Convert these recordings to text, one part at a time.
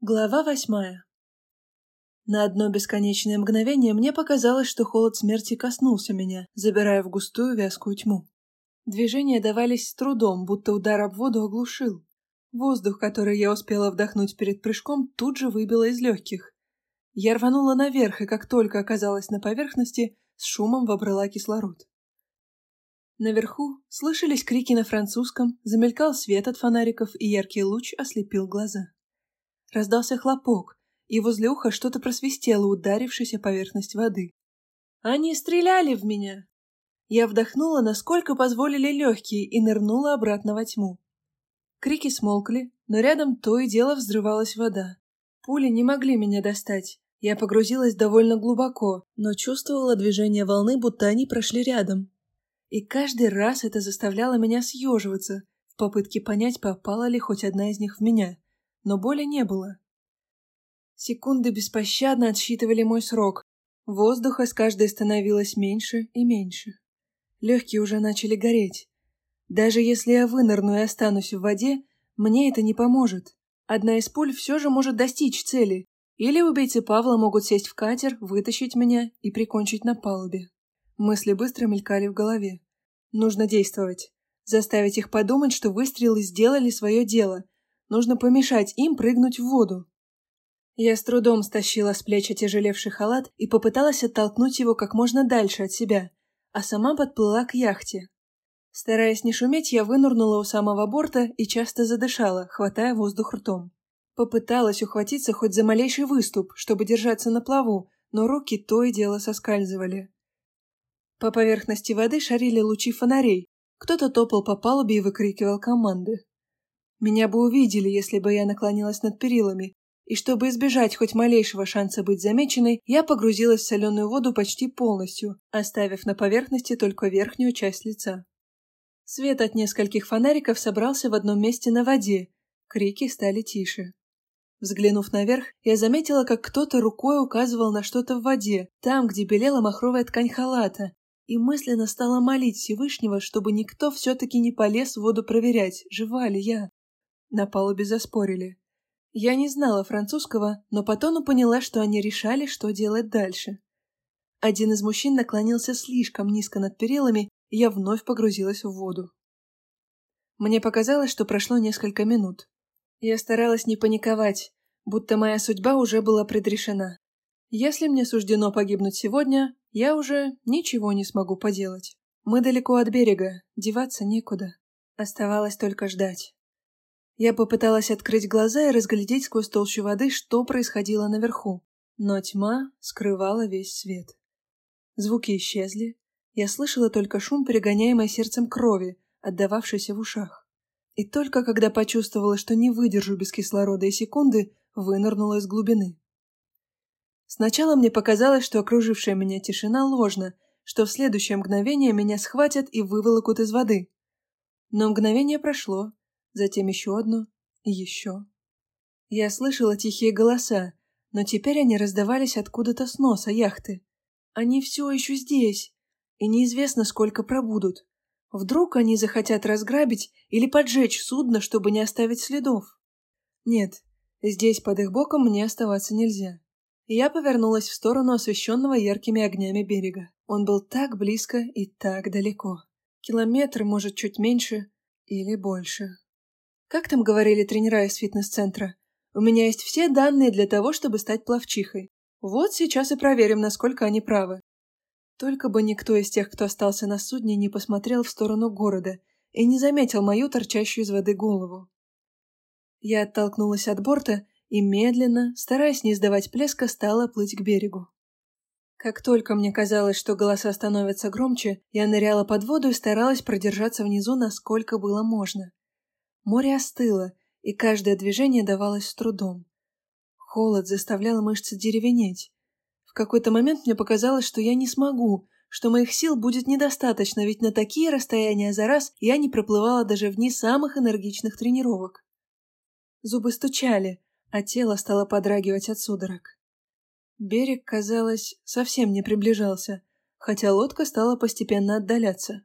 Глава восьмая. На одно бесконечное мгновение мне показалось, что холод смерти коснулся меня, забирая в густую вязкую тьму. Движения давались с трудом, будто удар об воду оглушил. Воздух, который я успела вдохнуть перед прыжком, тут же выбило из легких. Я рванула наверх, и как только оказалась на поверхности, с шумом вобрала кислород. Наверху слышались крики на французском, замелькал свет от фонариков, и яркий луч ослепил глаза. Раздался хлопок, и возле уха что-то просвистело, ударившись о поверхность воды. «Они стреляли в меня!» Я вдохнула, насколько позволили легкие, и нырнула обратно во тьму. Крики смолкли, но рядом то и дело взрывалась вода. Пули не могли меня достать. Я погрузилась довольно глубоко, но чувствовала движение волны, будто они прошли рядом. И каждый раз это заставляло меня съеживаться, в попытке понять, попала ли хоть одна из них в меня но боли не было. Секунды беспощадно отсчитывали мой срок. Воздуха с каждой становилось меньше и меньше. Легкие уже начали гореть. Даже если я вынырну и останусь в воде, мне это не поможет. Одна из пуль все же может достичь цели. Или убийцы Павла могут сесть в катер, вытащить меня и прикончить на палубе. Мысли быстро мелькали в голове. Нужно действовать. Заставить их подумать, что выстрелы сделали свое дело, Нужно помешать им прыгнуть в воду. Я с трудом стащила с плеч отяжелевший халат и попыталась оттолкнуть его как можно дальше от себя, а сама подплыла к яхте. Стараясь не шуметь, я вынурнула у самого борта и часто задышала, хватая воздух ртом. Попыталась ухватиться хоть за малейший выступ, чтобы держаться на плаву, но руки то и дело соскальзывали. По поверхности воды шарили лучи фонарей. Кто-то топал по палубе и выкрикивал команды. Меня бы увидели, если бы я наклонилась над перилами, и чтобы избежать хоть малейшего шанса быть замеченной, я погрузилась в соленую воду почти полностью, оставив на поверхности только верхнюю часть лица. Свет от нескольких фонариков собрался в одном месте на воде, крики стали тише. Взглянув наверх, я заметила, как кто-то рукой указывал на что-то в воде, там, где белела махровая ткань халата, и мысленно стала молить Всевышнего, чтобы никто все-таки не полез в воду проверять, жива ли я. На палубе заспорили. Я не знала французского, но по тону поняла, что они решали, что делать дальше. Один из мужчин наклонился слишком низко над перилами, и я вновь погрузилась в воду. Мне показалось, что прошло несколько минут. Я старалась не паниковать, будто моя судьба уже была предрешена. Если мне суждено погибнуть сегодня, я уже ничего не смогу поделать. Мы далеко от берега, деваться некуда. Оставалось только ждать. Я попыталась открыть глаза и разглядеть сквозь толщу воды, что происходило наверху, но тьма скрывала весь свет. Звуки исчезли, я слышала только шум, перегоняемой сердцем крови, отдававшейся в ушах. И только когда почувствовала, что не выдержу без кислорода и секунды, вынырнула из глубины. Сначала мне показалось, что окружившая меня тишина ложна, что в следующее мгновение меня схватят и выволокут из воды. Но мгновение прошло, затем еще одно и еще. Я слышала тихие голоса, но теперь они раздавались откуда-то с носа яхты. Они все еще здесь, и неизвестно, сколько пробудут. Вдруг они захотят разграбить или поджечь судно, чтобы не оставить следов. Нет, здесь под их боком мне оставаться нельзя. Я повернулась в сторону освещенного яркими огнями берега. Он был так близко и так далеко. Километр, может, чуть меньше или больше. Как там говорили тренера из фитнес-центра? У меня есть все данные для того, чтобы стать пловчихой. Вот сейчас и проверим, насколько они правы. Только бы никто из тех, кто остался на судне, не посмотрел в сторону города и не заметил мою торчащую из воды голову. Я оттолкнулась от борта и медленно, стараясь не издавать плеска, стала плыть к берегу. Как только мне казалось, что голоса становятся громче, я ныряла под воду и старалась продержаться внизу, насколько было можно. Море остыло, и каждое движение давалось с трудом. Холод заставлял мышцы деревенеть. В какой-то момент мне показалось, что я не смогу, что моих сил будет недостаточно, ведь на такие расстояния за раз я не проплывала даже в дни самых энергичных тренировок. Зубы стучали, а тело стало подрагивать от судорог. Берег, казалось, совсем не приближался, хотя лодка стала постепенно отдаляться.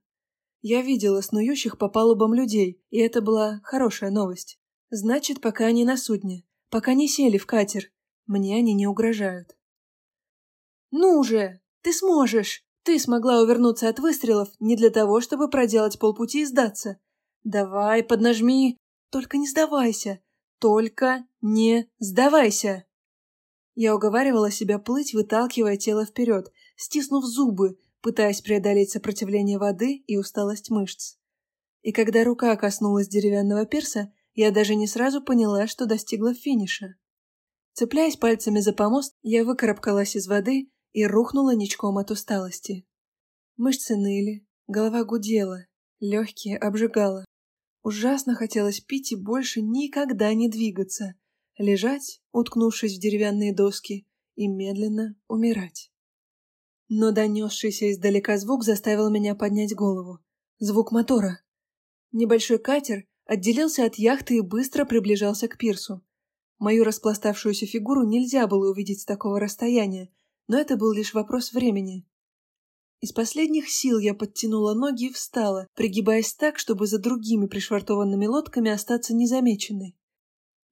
Я видела снующих по палубам людей, и это была хорошая новость. Значит, пока они на судне. пока не сели в катер. Мне они не угрожают. «Ну же! Ты сможешь! Ты смогла увернуться от выстрелов не для того, чтобы проделать полпути и сдаться. Давай, поднажми! Только не сдавайся! Только не сдавайся!» Я уговаривала себя плыть, выталкивая тело вперед, стиснув зубы, пытаясь преодолеть сопротивление воды и усталость мышц. И когда рука коснулась деревянного пирса, я даже не сразу поняла, что достигла финиша. Цепляясь пальцами за помост, я выкарабкалась из воды и рухнула ничком от усталости. Мышцы ныли, голова гудела, легкие обжигала. Ужасно хотелось пить и больше никогда не двигаться, лежать, уткнувшись в деревянные доски, и медленно умирать. Но донесшийся издалека звук заставил меня поднять голову. Звук мотора. Небольшой катер отделился от яхты и быстро приближался к пирсу. Мою распластавшуюся фигуру нельзя было увидеть с такого расстояния, но это был лишь вопрос времени. Из последних сил я подтянула ноги и встала, пригибаясь так, чтобы за другими пришвартованными лодками остаться незамеченной.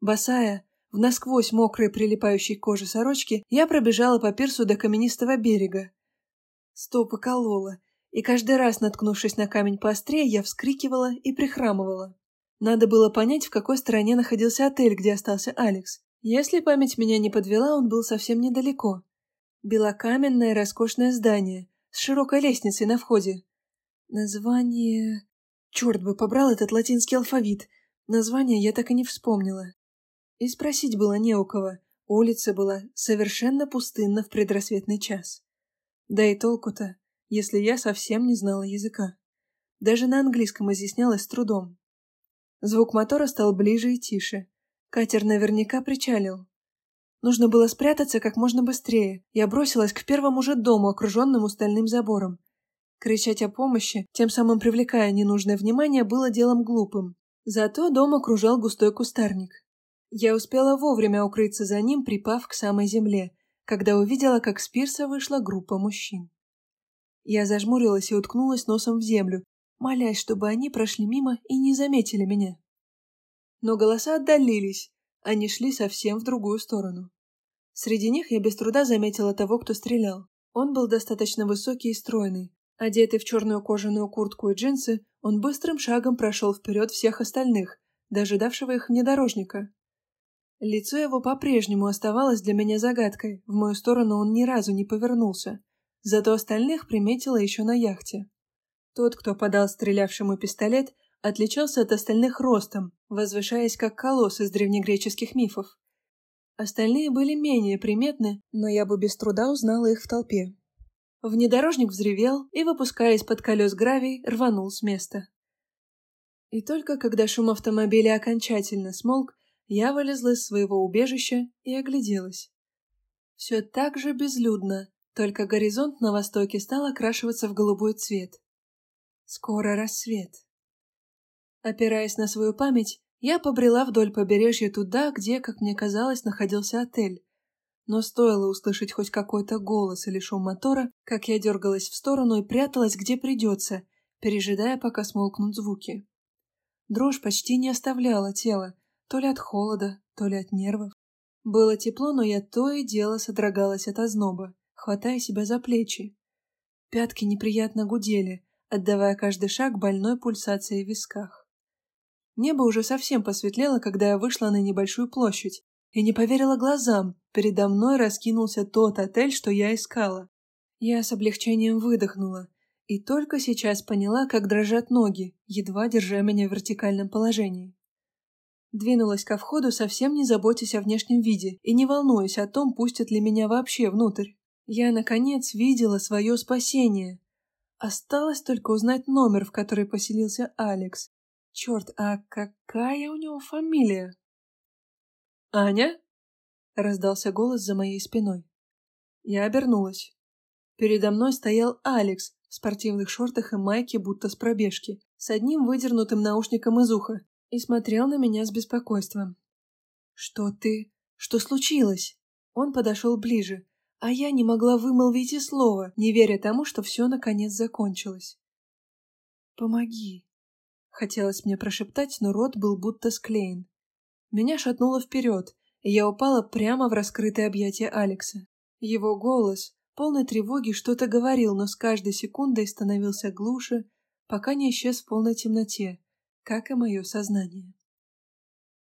Босая, в насквозь мокрой прилипающей коже сорочки, я пробежала по пирсу до каменистого берега. Стопы колола, и каждый раз, наткнувшись на камень поострее, я вскрикивала и прихрамывала. Надо было понять, в какой стороне находился отель, где остался Алекс. Если память меня не подвела, он был совсем недалеко. Белокаменное роскошное здание с широкой лестницей на входе. Название... Черт бы побрал этот латинский алфавит. Название я так и не вспомнила. И спросить было не у кого. Улица была совершенно пустынна в предрассветный час. Да и толку-то, если я совсем не знала языка. Даже на английском изъяснялась с трудом. Звук мотора стал ближе и тише. Катер наверняка причалил. Нужно было спрятаться как можно быстрее. Я бросилась к первому же дому, окруженному стальным забором. Кричать о помощи, тем самым привлекая ненужное внимание, было делом глупым. Зато дом окружал густой кустарник. Я успела вовремя укрыться за ним, припав к самой земле, когда увидела, как с пирса вышла группа мужчин. Я зажмурилась и уткнулась носом в землю, молясь, чтобы они прошли мимо и не заметили меня. Но голоса отдалились, они шли совсем в другую сторону. Среди них я без труда заметила того, кто стрелял. Он был достаточно высокий и стройный. Одетый в черную кожаную куртку и джинсы, он быстрым шагом прошел вперед всех остальных, дожидавшего их внедорожника. Лицо его по-прежнему оставалось для меня загадкой, в мою сторону он ни разу не повернулся. Зато остальных приметила еще на яхте. Тот, кто подал стрелявшему пистолет, отличался от остальных ростом, возвышаясь как колосс из древнегреческих мифов. Остальные были менее приметны, но я бы без труда узнала их в толпе. Внедорожник взревел и, выпуская из-под колес гравий, рванул с места. И только когда шум автомобиля окончательно смолк, я вылезла из своего убежища и огляделась. Все так же безлюдно, только горизонт на востоке стал окрашиваться в голубой цвет. Скоро рассвет. Опираясь на свою память, я побрела вдоль побережья туда, где, как мне казалось, находился отель. Но стоило услышать хоть какой-то голос или шум мотора, как я дергалась в сторону и пряталась где придется, пережидая, пока смолкнут звуки. Дрожь почти не оставляла тело, то ли от холода, то ли от нервов. Было тепло, но я то и дело содрогалась от озноба, хватая себя за плечи. Пятки неприятно гудели, отдавая каждый шаг больной пульсации в висках. Небо уже совсем посветлело, когда я вышла на небольшую площадь, и не поверила глазам, передо мной раскинулся тот отель, что я искала. Я с облегчением выдохнула, и только сейчас поняла, как дрожат ноги, едва держа меня в вертикальном положении. Двинулась ко входу, совсем не заботясь о внешнем виде и не волнуясь о том, пустят ли меня вообще внутрь. Я, наконец, видела свое спасение. Осталось только узнать номер, в который поселился Алекс. Черт, а какая у него фамилия? «Аня?» — раздался голос за моей спиной. Я обернулась. Передо мной стоял Алекс в спортивных шортах и майке, будто с пробежки, с одним выдернутым наушником из уха и смотрел на меня с беспокойством. «Что ты? Что случилось?» Он подошел ближе, а я не могла вымолвить и слова, не веря тому, что все наконец закончилось. «Помоги!» Хотелось мне прошептать, но рот был будто склеен. Меня шатнуло вперед, и я упала прямо в раскрытое объятие Алекса. Его голос, полной тревоги, что-то говорил, но с каждой секундой становился глуше, пока не исчез в полной темноте, как и мое сознание.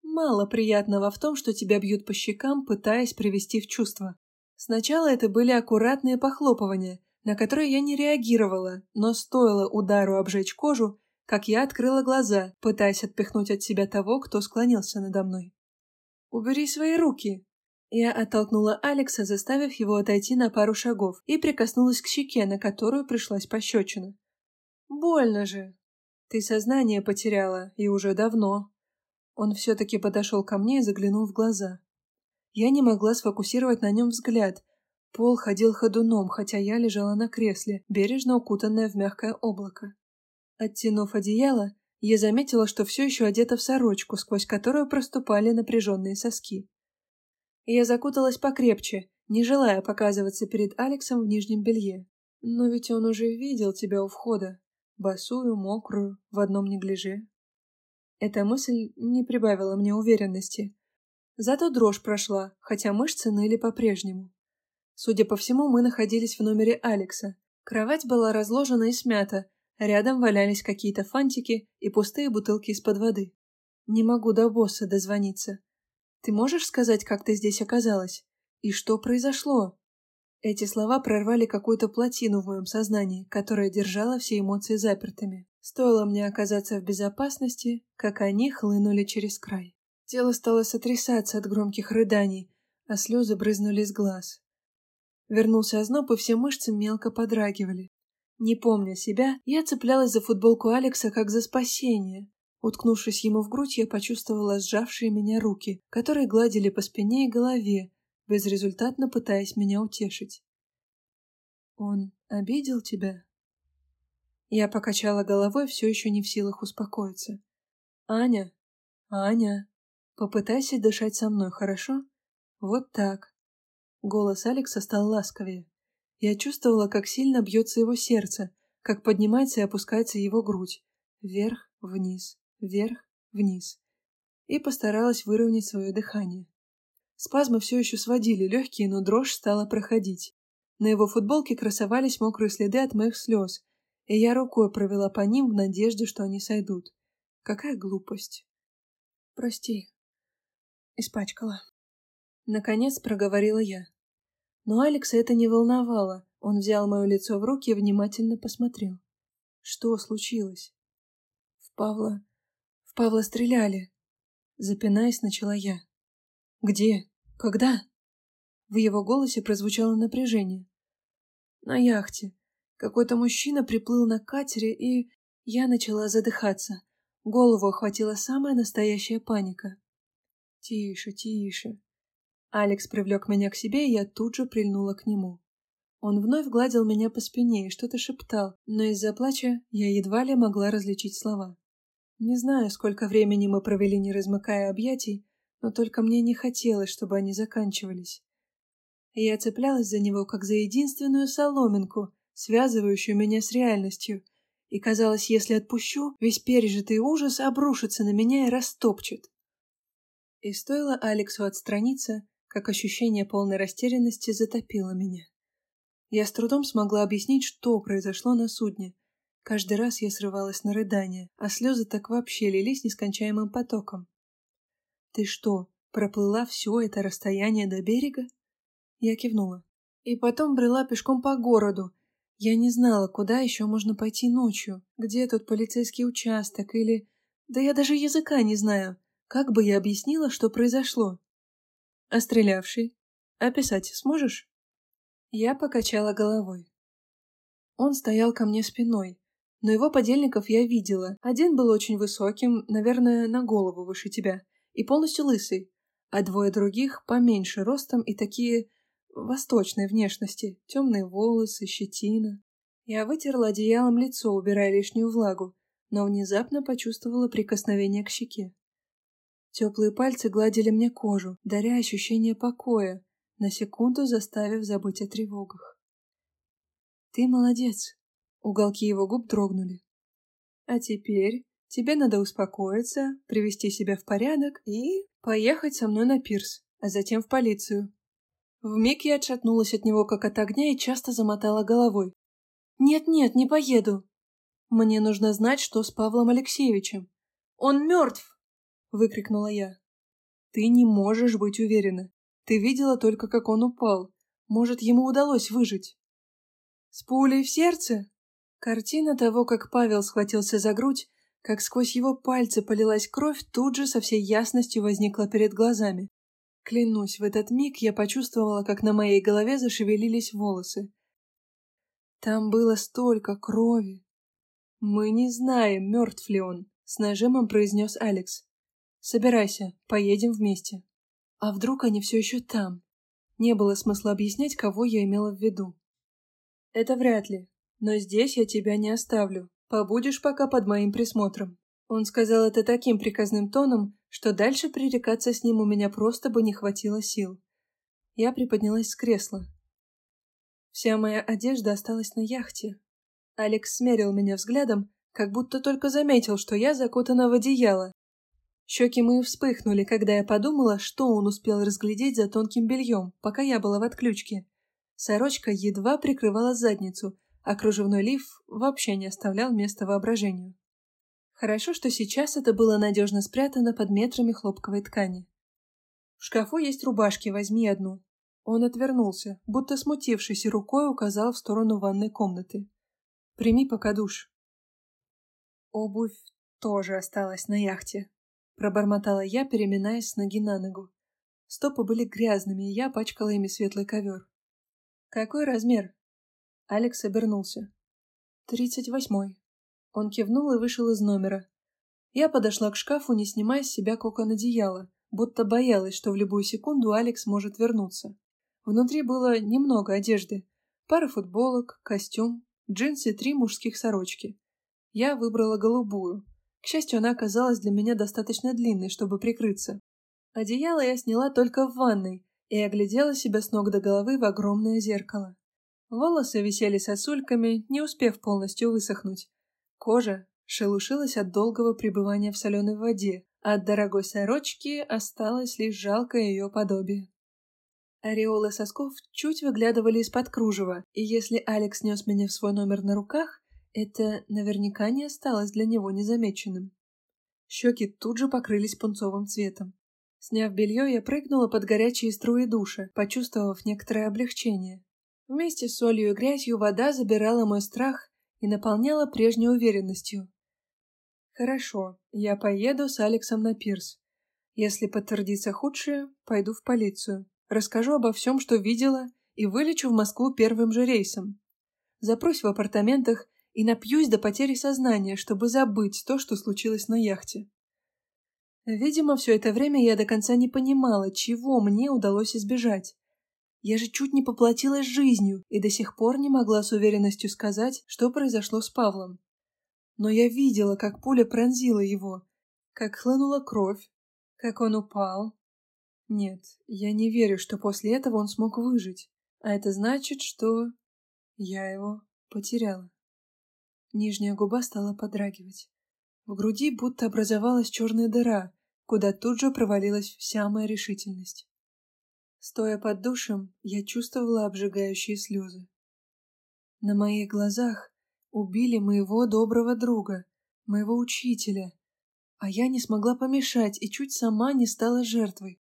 Мало приятного в том, что тебя бьют по щекам, пытаясь привести в чувство. Сначала это были аккуратные похлопывания, на которые я не реагировала, но стоило удару обжечь кожу, как я открыла глаза, пытаясь отпихнуть от себя того, кто склонился надо мной. «Убери свои руки!» Я оттолкнула Алекса, заставив его отойти на пару шагов, и прикоснулась к щеке, на которую пришлась пощечина. «Больно же!» «Ты сознание потеряла, и уже давно!» Он все-таки подошел ко мне и заглянул в глаза. Я не могла сфокусировать на нем взгляд. Пол ходил ходуном, хотя я лежала на кресле, бережно укутанная в мягкое облако. Оттянув одеяло, я заметила, что все еще одета в сорочку, сквозь которую проступали напряженные соски. Я закуталась покрепче, не желая показываться перед Алексом в нижнем белье. Но ведь он уже видел тебя у входа, босую, мокрую, в одном неглиже. Эта мысль не прибавила мне уверенности. Зато дрожь прошла, хотя мышцы ныли по-прежнему. Судя по всему, мы находились в номере Алекса. Кровать была разложена и смята, рядом валялись какие-то фантики и пустые бутылки из-под воды. Не могу до босса дозвониться. Ты можешь сказать, как ты здесь оказалась? И что произошло? Эти слова прорвали какую-то плотину в моем сознании, которая держала все эмоции запертыми. Стоило мне оказаться в безопасности, как они хлынули через край. Тело стало сотрясаться от громких рыданий, а слезы брызнули из глаз. Вернулся озноб, и все мышцы мелко подрагивали. Не помня себя, я цеплялась за футболку Алекса как за спасение. Уткнувшись ему в грудь, я почувствовала сжавшие меня руки, которые гладили по спине и голове, безрезультатно пытаясь меня утешить. «Он обидел тебя?» Я покачала головой, все еще не в силах успокоиться. «Аня, Аня, попытайся дышать со мной, хорошо? Вот так». Голос Алекса стал ласковее. Я чувствовала, как сильно бьется его сердце, как поднимается и опускается его грудь. Вверх, вниз, вверх, вниз. И постаралась выровнять свое дыхание. Спазмы все еще сводили легкие, но дрожь стала проходить. На его футболке красовались мокрые следы от моих слез, и я рукой провела по ним в надежде, что они сойдут. Какая глупость. Прости. Испачкала. Наконец проговорила я. Но Алекса это не волновало. Он взял мое лицо в руки и внимательно посмотрел. Что случилось? В Павла... В Павла стреляли. Запинаясь, начала я. Где? Когда? В его голосе прозвучало напряжение. На яхте. Какой-то мужчина приплыл на катере, и я начала задыхаться. Голову охватила самая настоящая паника. «Тише, тише». Алекс привлек меня к себе, и я тут же прильнула к нему. Он вновь гладил меня по спине и что-то шептал, но из-за плача я едва ли могла различить слова. Не знаю, сколько времени мы провели, не размыкая объятий, но только мне не хотелось, чтобы они заканчивались. Я цеплялась за него, как за единственную соломинку, связывающую меня с реальностью, и казалось, если отпущу, весь пережитый ужас обрушится на меня и растопчет. И стоило Алексу отстраниться, как ощущение полной растерянности затопило меня. Я с трудом смогла объяснить, что произошло на судне. Каждый раз я срывалась на рыдание, а слезы так вообще лились нескончаемым потоком. «Ты что, проплыла все это расстояние до берега?» Я кивнула. И потом брела пешком по городу, я не знала, куда еще можно пойти ночью, где тут полицейский участок или... Да я даже языка не знаю. Как бы я объяснила, что произошло? А? Описать сможешь? Я покачала головой. Он стоял ко мне спиной, но его подельников я видела. Один был очень высоким, наверное, на голову выше тебя, и полностью лысый, а двое других поменьше ростом и такие восточной внешности, темные волосы, щетина. Я вытерла одеялом лицо, убирая лишнюю влагу, но внезапно почувствовала прикосновение к щеке. Теплые пальцы гладили мне кожу, даря ощущение покоя, на секунду заставив забыть о тревогах. «Ты молодец!» Уголки его губ дрогнули. «А теперь тебе надо успокоиться, привести себя в порядок и поехать со мной на пирс. а затем в полицию. Вмиг я отшатнулась от него, как от огня, и часто замотала головой. «Нет-нет, не поеду. Мне нужно знать, что с Павлом Алексеевичем. Он мертв!» — выкрикнула я. «Ты не можешь быть уверена. Ты видела только, как он упал. Может, ему удалось выжить?» «С пулей в сердце?» Картина того, как Павел схватился за грудь, как сквозь его пальцы полилась кровь, тут же со всей ясностью возникла перед глазами. Клянусь, в этот миг я почувствовала, как на моей голове зашевелились волосы. Там было столько крови. Мы не знаем, мертв ли он, с нажимом произнес Алекс. Собирайся, поедем вместе. А вдруг они все еще там? Не было смысла объяснять, кого я имела в виду. Это вряд ли, но здесь я тебя не оставлю. Побудешь пока под моим присмотром. Он сказал это таким приказным тоном, что дальше пререкаться с ним у меня просто бы не хватило сил. Я приподнялась с кресла. Вся моя одежда осталась на яхте. Алекс смерил меня взглядом, как будто только заметил, что я закутана в одеяло. Щеки мои вспыхнули, когда я подумала, что он успел разглядеть за тонким бельем, пока я была в отключке. Сорочка едва прикрывала задницу, а кружевной лиф вообще не оставлял места воображению. Хорошо, что сейчас это было надежно спрятано под метрами хлопковой ткани. В шкафу есть рубашки, возьми одну. Он отвернулся, будто смутившись, и рукой указал в сторону ванной комнаты. Прими пока душ. Обувь тоже осталась на яхте. Пробормотала я, переминаясь с ноги на ногу. Стопы были грязными, и я пачкала ими светлый ковер. «Какой размер?» Алекс обернулся. «Тридцать восьмой». Он кивнул и вышел из номера. Я подошла к шкафу, не снимая с себя кокон одеяла, будто боялась, что в любую секунду Алекс может вернуться. Внутри было немного одежды. Пара футболок, костюм, джинсы три мужских сорочки. Я выбрала голубую. К счастью, она оказалась для меня достаточно длинной, чтобы прикрыться. Одеяло я сняла только в ванной и оглядела себя с ног до головы в огромное зеркало. Волосы висели сосульками, не успев полностью высохнуть. Кожа шелушилась от долгого пребывания в соленой воде, а от дорогой сорочки осталось лишь жалкое ее подобие. Ореолы сосков чуть выглядывали из-под кружева, и если Алекс нес меня в свой номер на руках, это наверняка не осталось для него незамеченным. Щеки тут же покрылись пунцовым цветом. Сняв белье, я прыгнула под горячие струи душа, почувствовав некоторое облегчение. Вместе с солью и грязью вода забирала мой страх и наполняла прежней уверенностью. Хорошо, я поеду с Алексом на пирс. Если подтвердится худшее, пойду в полицию. Расскажу обо всем, что видела, и вылечу в Москву первым же рейсом. Запрусь в апартаментах и напьюсь до потери сознания, чтобы забыть то, что случилось на яхте. Видимо, все это время я до конца не понимала, чего мне удалось избежать. Я же чуть не поплатилась жизнью и до сих пор не могла с уверенностью сказать, что произошло с Павлом. Но я видела, как пуля пронзила его, как хлынула кровь, как он упал. Нет, я не верю, что после этого он смог выжить, а это значит, что я его потеряла. Нижняя губа стала подрагивать. В груди будто образовалась черная дыра, куда тут же провалилась вся моя решительность. Стоя под душем, я чувствовала обжигающие слезы. На моих глазах убили моего доброго друга, моего учителя, а я не смогла помешать и чуть сама не стала жертвой.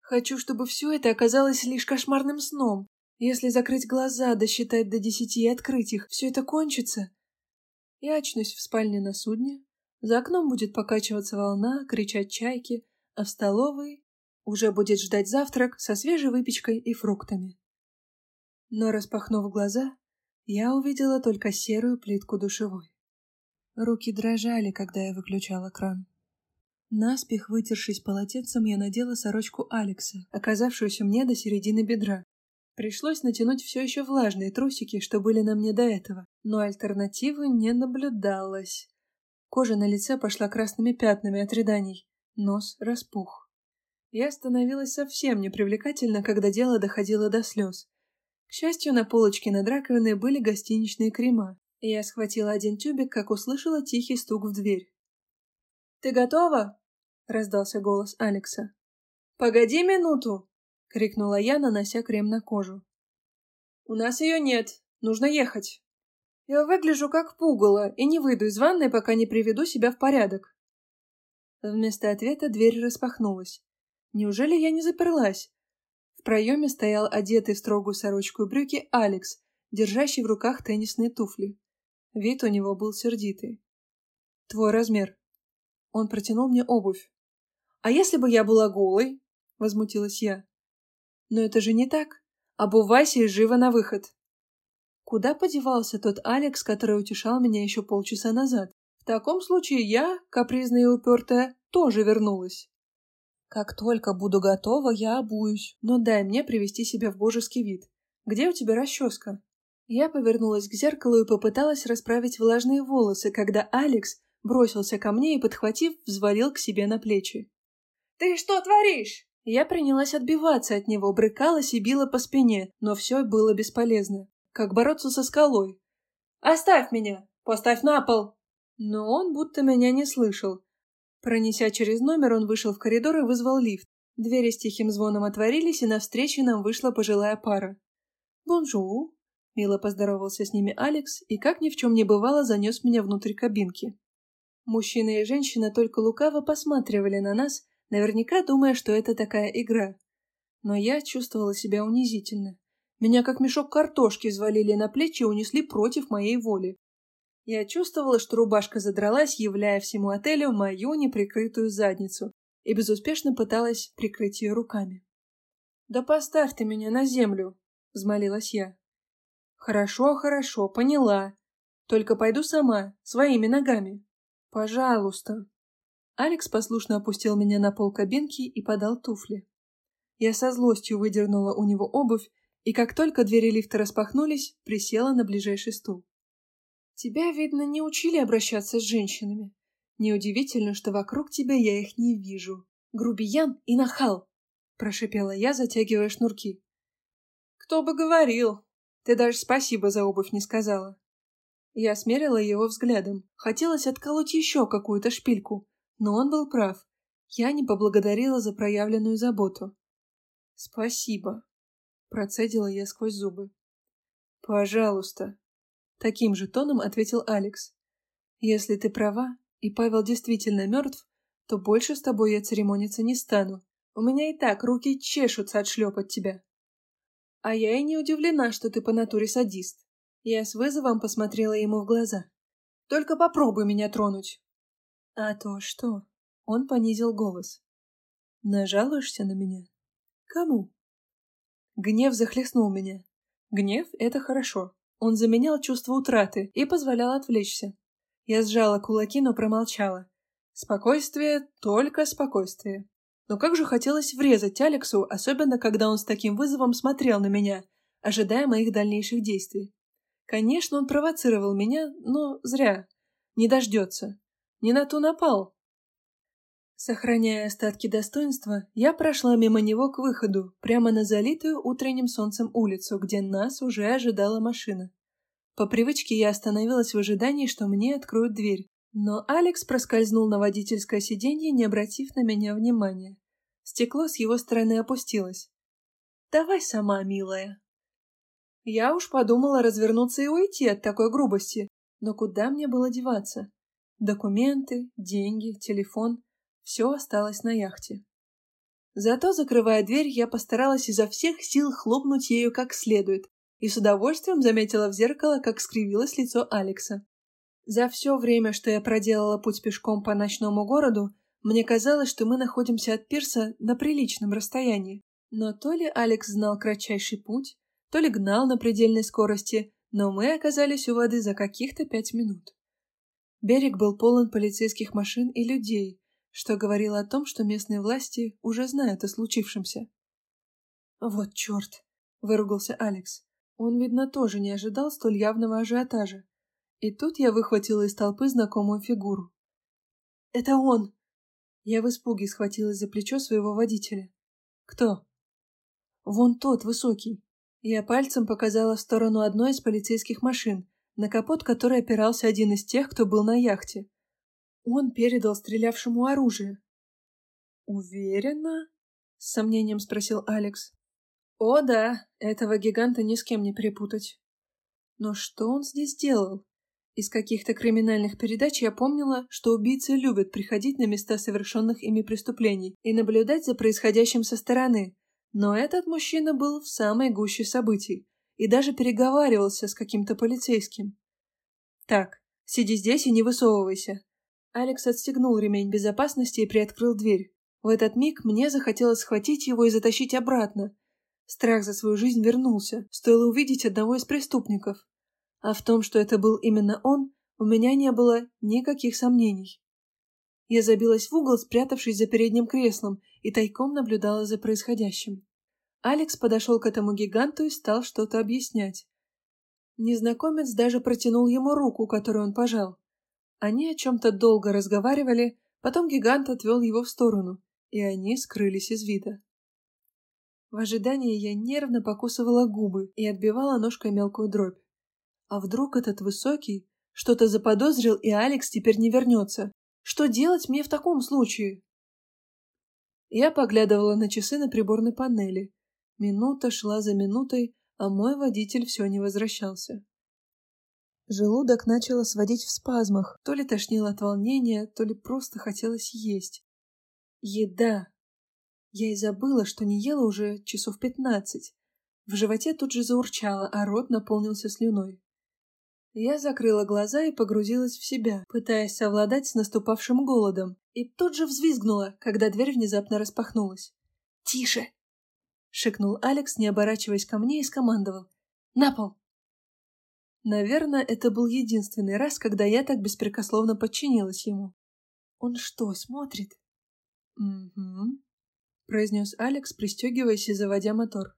Хочу, чтобы все это оказалось лишь кошмарным сном. Если закрыть глаза, досчитать до десяти и открыть их, все это кончится. Я очнусь в спальне на судне, за окном будет покачиваться волна, кричать чайки, а в столовой уже будет ждать завтрак со свежей выпечкой и фруктами. Но, распахнув глаза, я увидела только серую плитку душевой. Руки дрожали, когда я выключала кран. Наспех вытершись полотенцем, я надела сорочку Алекса, оказавшуюся мне до середины бедра. Пришлось натянуть все еще влажные трусики, что были на мне до этого, но альтернативы не наблюдалось. Кожа на лице пошла красными пятнами от рыданий, нос распух. Я становилась совсем непривлекательна, когда дело доходило до слез. К счастью, на полочке над раковиной были гостиничные крема, и я схватила один тюбик, как услышала тихий стук в дверь. «Ты готова?» — раздался голос Алекса. «Погоди минуту!» крикнула я, нанося крем на кожу. «У нас ее нет. Нужно ехать». «Я выгляжу как пугало и не выйду из ванной, пока не приведу себя в порядок». Вместо ответа дверь распахнулась. Неужели я не заперлась? В проеме стоял одетый в строгую сорочку и брюки Алекс, держащий в руках теннисные туфли. Вид у него был сердитый. «Твой размер». Он протянул мне обувь. «А если бы я была голой?» — возмутилась я. «Но это же не так. Обувайся и живо на выход». Куда подевался тот Алекс, который утешал меня еще полчаса назад? В таком случае я, капризная и упертая, тоже вернулась. Как только буду готова, я обуюсь. Но дай мне привести себя в божеский вид. Где у тебя расческа? Я повернулась к зеркалу и попыталась расправить влажные волосы, когда Алекс бросился ко мне и, подхватив, взвалил к себе на плечи. «Ты что творишь?» Я принялась отбиваться от него, брыкалась и била по спине, но все было бесполезно. Как бороться со скалой. «Оставь меня! Поставь на пол!» Но он будто меня не слышал. Пронеся через номер, он вышел в коридор и вызвал лифт. Двери с тихим звоном отворились, и навстречу нам вышла пожилая пара. «Бонжур!» — мило поздоровался с ними Алекс и, как ни в чем не бывало, занес меня внутрь кабинки. Мужчина и женщина только лукаво посматривали на нас, наверняка думая, что это такая игра. Но я чувствовала себя унизительно. Меня как мешок картошки взвалили на плечи и унесли против моей воли. Я чувствовала, что рубашка задралась, являя всему отелю мою неприкрытую задницу, и безуспешно пыталась прикрыть ее руками. «Да поставь ты меня на землю!» — взмолилась я. «Хорошо, хорошо, поняла. Только пойду сама, своими ногами. Пожалуйста!» Алекс послушно опустил меня на пол кабинки и подал туфли. Я со злостью выдернула у него обувь, и как только двери лифта распахнулись, присела на ближайший стул. Тебя, видно, не учили обращаться с женщинами. Неудивительно, что вокруг тебя я их не вижу. Грубиян и нахал, прошипела я, затягивая шнурки. Кто бы говорил? Ты даже спасибо за обувь не сказала. Я смерила его взглядом. Хотелось отколоть еще какую-то шпильку, но он был прав. Я не поблагодарила за проявленную заботу. «Спасибо», — процедила я сквозь зубы. «Пожалуйста», Таким же тоном ответил Алекс. «Если ты права, и Павел действительно мертв, то больше с тобой я церемониться не стану. У меня и так руки чешутся отшлепать тебя». «А я и не удивлена, что ты по натуре садист». Я с вызовом посмотрела ему в глаза. «Только попробуй меня тронуть». «А то что?» Он понизил голос. «Нажалуешься на меня?» «Кому?» Гнев захлестнул меня. Гнев — это хорошо. Он заменял чувство утраты и позволял отвлечься. Я сжала кулаки, но промолчала. Спокойствие, только спокойствие. Но как же хотелось врезать Алексу, особенно когда он с таким вызовом смотрел на меня, ожидая моих дальнейших действий. Конечно, он провоцировал меня, но зря. Не дождется. Не на ту напал. Сохраняя остатки достоинства, я прошла мимо него к выходу, прямо на залитую утренним солнцем улицу, где нас уже ожидала машина. По привычке я остановилась в ожидании, что мне откроют дверь, но Алекс проскользнул на водительское сиденье, не обратив на меня внимания. Стекло с его стороны опустилось. «Давай сама, милая». Я уж подумала развернуться и уйти от такой грубости, но куда мне было деваться? Документы, деньги, телефон — все осталось на яхте. Зато, закрывая дверь, я постаралась изо всех сил хлопнуть ею как следует, и с удовольствием заметила в зеркало, как скривилось лицо Алекса. За все время, что я проделала путь пешком по ночному городу, мне казалось, что мы находимся от пирса на приличном расстоянии. Но то ли Алекс знал кратчайший путь, то ли гнал на предельной скорости, но мы оказались у воды за каких-то пять минут. Берег был полон полицейских машин и людей, что говорило о том, что местные власти уже знают о случившемся. «Вот черт!» — выругался Алекс. Он, видно, тоже не ожидал столь явного ажиотажа. И тут я выхватила из толпы знакомую фигуру. «Это он!» Я в испуге схватилась за плечо своего водителя. «Кто?» «Вон тот, высокий». Я пальцем показала в сторону одной из полицейских машин, на капот которой опирался один из тех, кто был на яхте. Он передал стрелявшему оружие. «Уверена?» — с сомнением спросил Алекс. О да, этого гиганта ни с кем не перепутать. Но что он здесь делал? Из каких-то криминальных передач я помнила, что убийцы любят приходить на места совершенных ими преступлений и наблюдать за происходящим со стороны. Но этот мужчина был в самой гуще событий и даже переговаривался с каким-то полицейским. «Так, сиди здесь и не высовывайся». Алекс отстегнул ремень безопасности и приоткрыл дверь. В этот миг мне захотелось схватить его и затащить обратно. Страх за свою жизнь вернулся, стоило увидеть одного из преступников. А в том, что это был именно он, у меня не было никаких сомнений. Я забилась в угол, спрятавшись за передним креслом, и тайком наблюдала за происходящим. Алекс подошел к этому гиганту и стал что-то объяснять. Незнакомец даже протянул ему руку, которую он пожал. Они о чем-то долго разговаривали, потом гигант отвел его в сторону, и они скрылись из вида. В ожидании я нервно покусывала губы и отбивала ножкой мелкую дробь. А вдруг этот высокий что-то заподозрил, и Алекс теперь не вернется? Что делать мне в таком случае? Я поглядывала на часы на приборной панели. Минута шла за минутой, а мой водитель все не возвращался. Желудок начало сводить в спазмах, то ли тошнило от волнения, то ли просто хотелось есть. Еда. Я и забыла, что не ела уже часов пятнадцать. В животе тут же заурчало, а рот наполнился слюной. Я закрыла глаза и погрузилась в себя, пытаясь совладать с наступавшим голодом, и тут же взвизгнула, когда дверь внезапно распахнулась. «Тише!» — шикнул Алекс, не оборачиваясь ко мне, и скомандовал. «На пол!» Наверное, это был единственный раз, когда я так беспрекословно подчинилась ему. «Он что, смотрит?» «Угу», — произнес Алекс, пристегиваясь и заводя мотор.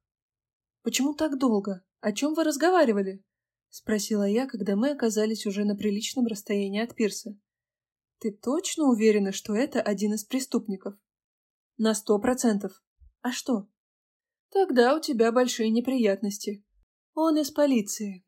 «Почему так долго? О чем вы разговаривали?» — спросила я, когда мы оказались уже на приличном расстоянии от пирса. «Ты точно уверена, что это один из преступников?» «На сто процентов. А что?» «Тогда у тебя большие неприятности. Он из полиции.